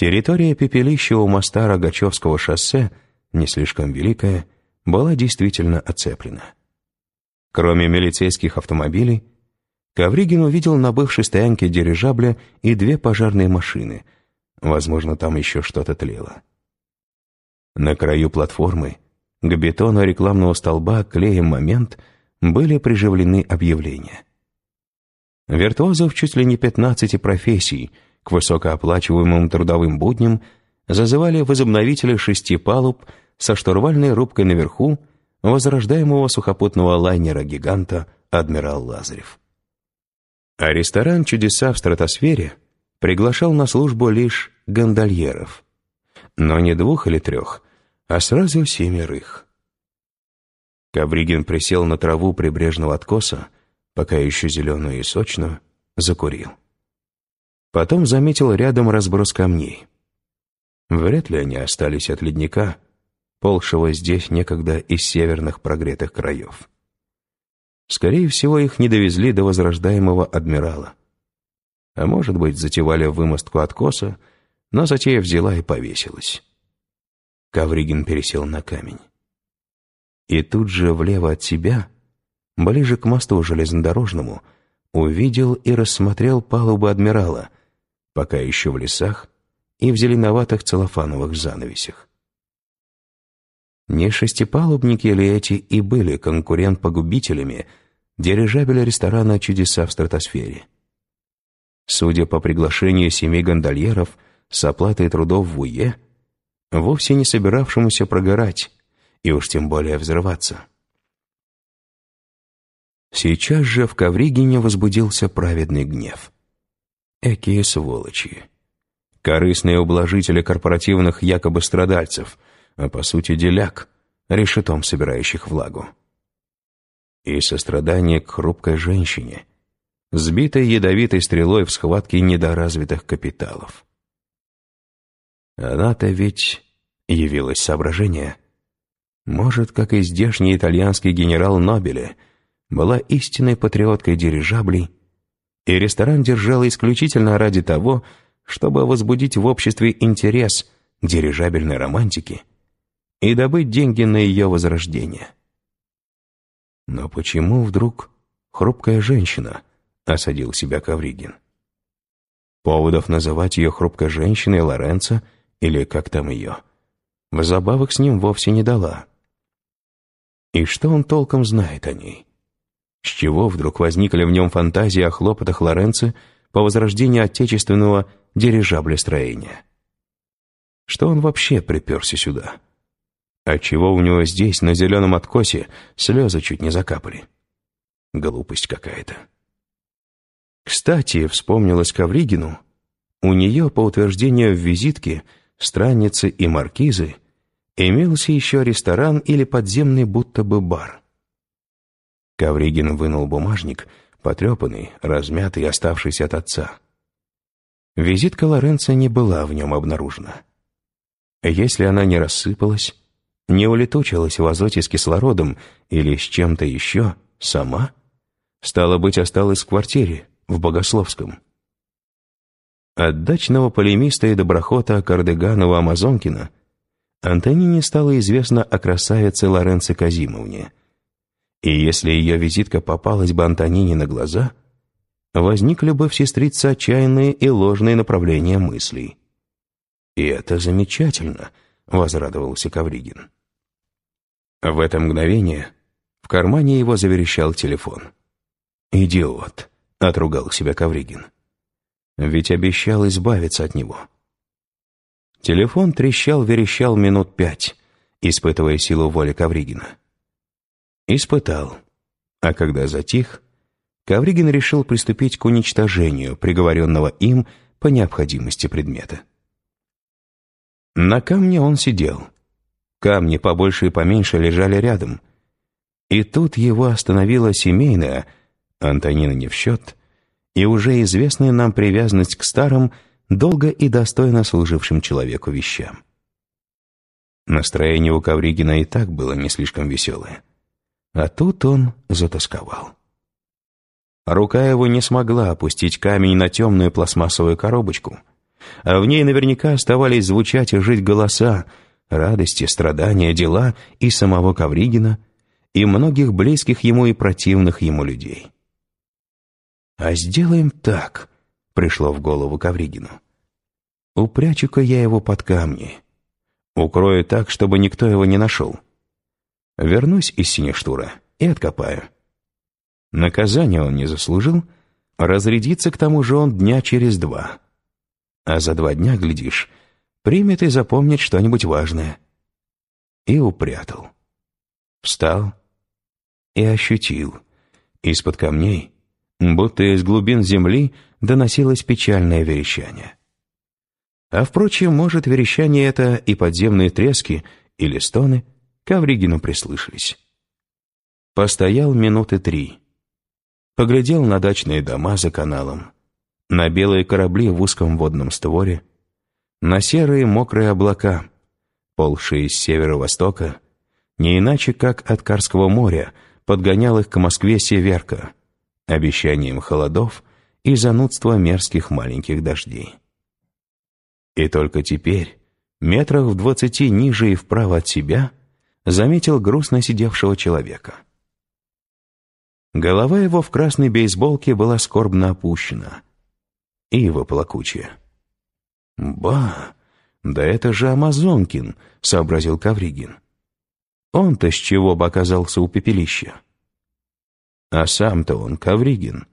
Территория пепелища у моста Рогачевского шоссе, не слишком великая, была действительно оцеплена. Кроме милицейских автомобилей, Ковригин увидел на бывшей стоянке дирижабля и две пожарные машины. Возможно, там еще что-то тлело. На краю платформы, к бетону рекламного столба клеем «Момент» были приживлены объявления. Виртуозов чуть ли не 15 профессий к высокооплачиваемым трудовым будням зазывали возобновители шести палуб со штурвальной рубкой наверху возрождаемого сухопутного лайнера-гиганта «Адмирал Лазарев». А ресторан «Чудеса в стратосфере» приглашал на службу лишь гондольеров. Но не двух или трех, а сразу семерых. Ковригин присел на траву прибрежного откоса, пока еще зеленую и сочную, закурил. Потом заметил рядом разброс камней. Вряд ли они остались от ледника, полшего здесь некогда из северных прогретых краев. Скорее всего, их не довезли до возрождаемого адмирала. А может быть, затевали вымостку откоса, но затея взяла и повесилась. Ковригин пересел на камень. И тут же влево от себя, ближе к мосту железнодорожному, увидел и рассмотрел палубу адмирала, пока еще в лесах и в зеленоватых целлофановых занавесях. Не шестипалубники ли эти и были конкурент-погубителями дирижабеля ресторана «Чудеса в стратосфере». Судя по приглашению семи гондольеров с оплатой трудов в УЕ, вовсе не собиравшемуся прогорать и уж тем более взрываться. Сейчас же в Ковригине возбудился праведный гнев. Экие сволочи. Корыстные ублажители корпоративных якобы страдальцев — а по сути деляк, решетом собирающих влагу. И сострадание к хрупкой женщине, сбитой ядовитой стрелой в схватке недоразвитых капиталов. Она-то ведь, явилось соображение, может, как и здешний итальянский генерал Нобеле, была истинной патриоткой дирижаблей, и ресторан держала исключительно ради того, чтобы возбудить в обществе интерес дирижабельной романтике и добыть деньги на ее возрождение. Но почему вдруг хрупкая женщина, осадил себя Ковригин? Поводов называть ее хрупкой женщиной Лоренцо, или как там ее, в забавах с ним вовсе не дала. И что он толком знает о ней? С чего вдруг возникли в нем фантазии о хлопотах Лоренцо по возрождению отечественного дирижаблестроения? Что он вообще приперся сюда? Отчего у него здесь, на зеленом откосе, слезы чуть не закапали? Глупость какая-то. Кстати, вспомнилось Ковригину, у нее, по утверждению в визитке, странницы и маркизы, имелся еще ресторан или подземный будто бы бар. Ковригин вынул бумажник, потрепанный, размятый, оставшийся от отца. Визитка Лоренца не была в нем обнаружена. Если она не рассыпалась, не улетучилась в азоте с кислородом или с чем-то еще сама, стало быть, осталась в квартире, в Богословском. От дачного полемиста и доброхота Кардеганова-Амазонкина Антонине стало известно о красавице Лоренце Казимовне. И если ее визитка попалась бы Антонине на глаза, возникли бы в сестрице отчаянные и ложные направления мыслей. «И это замечательно», — возрадовался Ковригин. В это мгновение в кармане его заверещал телефон. «Идиот!» — отругал себя Ковригин. «Ведь обещал избавиться от него». Телефон трещал-верещал минут пять, испытывая силу воли Ковригина. Испытал. А когда затих, Ковригин решил приступить к уничтожению приговоренного им по необходимости предмета. На камне он сидел — Камни побольше и поменьше лежали рядом. И тут его остановила семейная, Антонина не в счет, и уже известная нам привязанность к старым, долго и достойно служившим человеку вещам. Настроение у Ковригина и так было не слишком веселое. А тут он затасковал. Рука его не смогла опустить камень на темную пластмассовую коробочку, а в ней наверняка оставались звучать и жить голоса, радости, страдания, дела и самого Ковригина, и многих близких ему и противных ему людей. «А сделаем так», — пришло в голову Ковригину. «Упрячу-ка я его под камни. Укрою так, чтобы никто его не нашел. Вернусь из Синештура и откопаю. Наказание он не заслужил, разрядится к тому же он дня через два. А за два дня, глядишь, примет и запомнит что-нибудь важное. И упрятал. Встал и ощутил. Из-под камней, будто из глубин земли, доносилось печальное верещание. А впрочем, может, верещание это и подземные трески или стоны Ковригину прислышались. Постоял минуты три. Поглядел на дачные дома за каналом, на белые корабли в узком водном створе, на серые мокрые облака, полшие с северо-востока, не иначе как от Карского моря подгонял их к Москве северка, обещанием холодов и занудства мерзких маленьких дождей. И только теперь, метрах в двадцати ниже и вправо от себя, заметил грустно сидевшего человека. Голова его в красной бейсболке была скорбно опущена. И его плакучая. «Ба! Да это же Амазонкин!» — сообразил Кавригин. Он-то с чего бы оказался у пепелища? А сам-то он, Кавригин,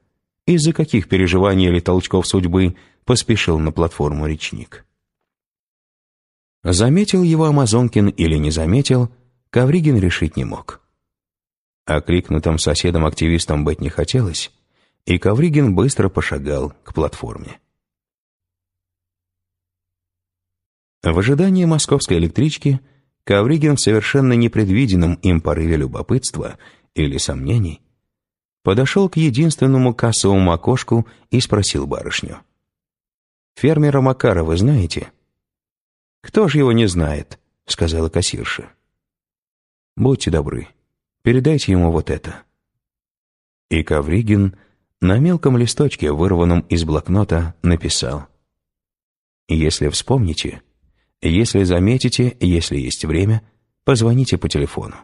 из-за каких переживаний или толчков судьбы поспешил на платформу речник. Заметил его Амазонкин или не заметил, Кавригин решить не мог. Крикнутым соседом-активистом быть не хотелось, и Кавригин быстро пошагал к платформе. В ожидании московской электрички Ковригин в совершенно непредвиденном им порыве любопытства или сомнений подошел к единственному кассовому окошку и спросил барышню. «Фермера Макара вы знаете?» «Кто ж его не знает?» — сказала кассирша. «Будьте добры, передайте ему вот это». И Ковригин на мелком листочке, вырванном из блокнота, написал. «Если вспомните, если заметите, если есть время, позвоните по телефону.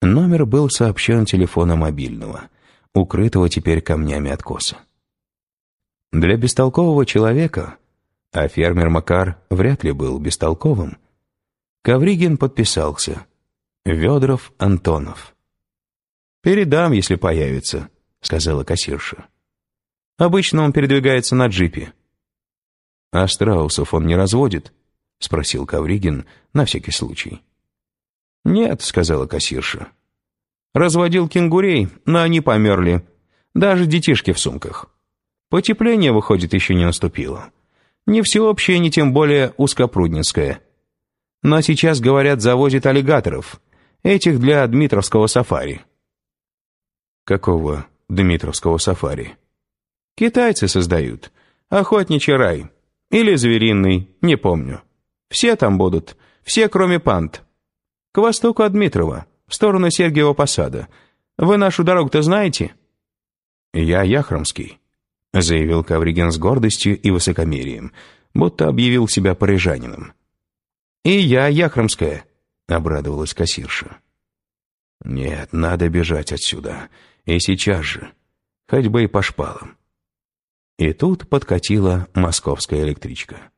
Номер был сообщен телефона мобильного, укрытого теперь камнями откоса. Для бестолкового человека, а фермер Макар вряд ли был бестолковым, Ковригин подписался «Ведров Антонов». «Передам, если появится», — сказала кассирша. «Обычно он передвигается на джипе». «А страусов он не разводит?» — спросил Кавригин на всякий случай. «Нет», — сказала кассирша. «Разводил кенгурей, но они померли. Даже детишки в сумках. Потепление, выходит, еще не наступило. Не всеобщее, не тем более узкопрудненское. Но сейчас, говорят, завозят аллигаторов. Этих для Дмитровского сафари». «Какого Дмитровского сафари?» «Китайцы создают. Охотничий рай. Или звериный, не помню. Все там будут, все, кроме пант. К востоку от Дмитрова, в сторону Сергиева посада. Вы нашу дорогу-то знаете?» «Я Яхромский», — заявил Кавригин с гордостью и высокомерием, будто объявил себя парижанином. «И я Яхромская», — обрадовалась кассирша. «Нет, надо бежать отсюда. И сейчас же. Хоть бы и по шпалам». И тут подкатила московская электричка.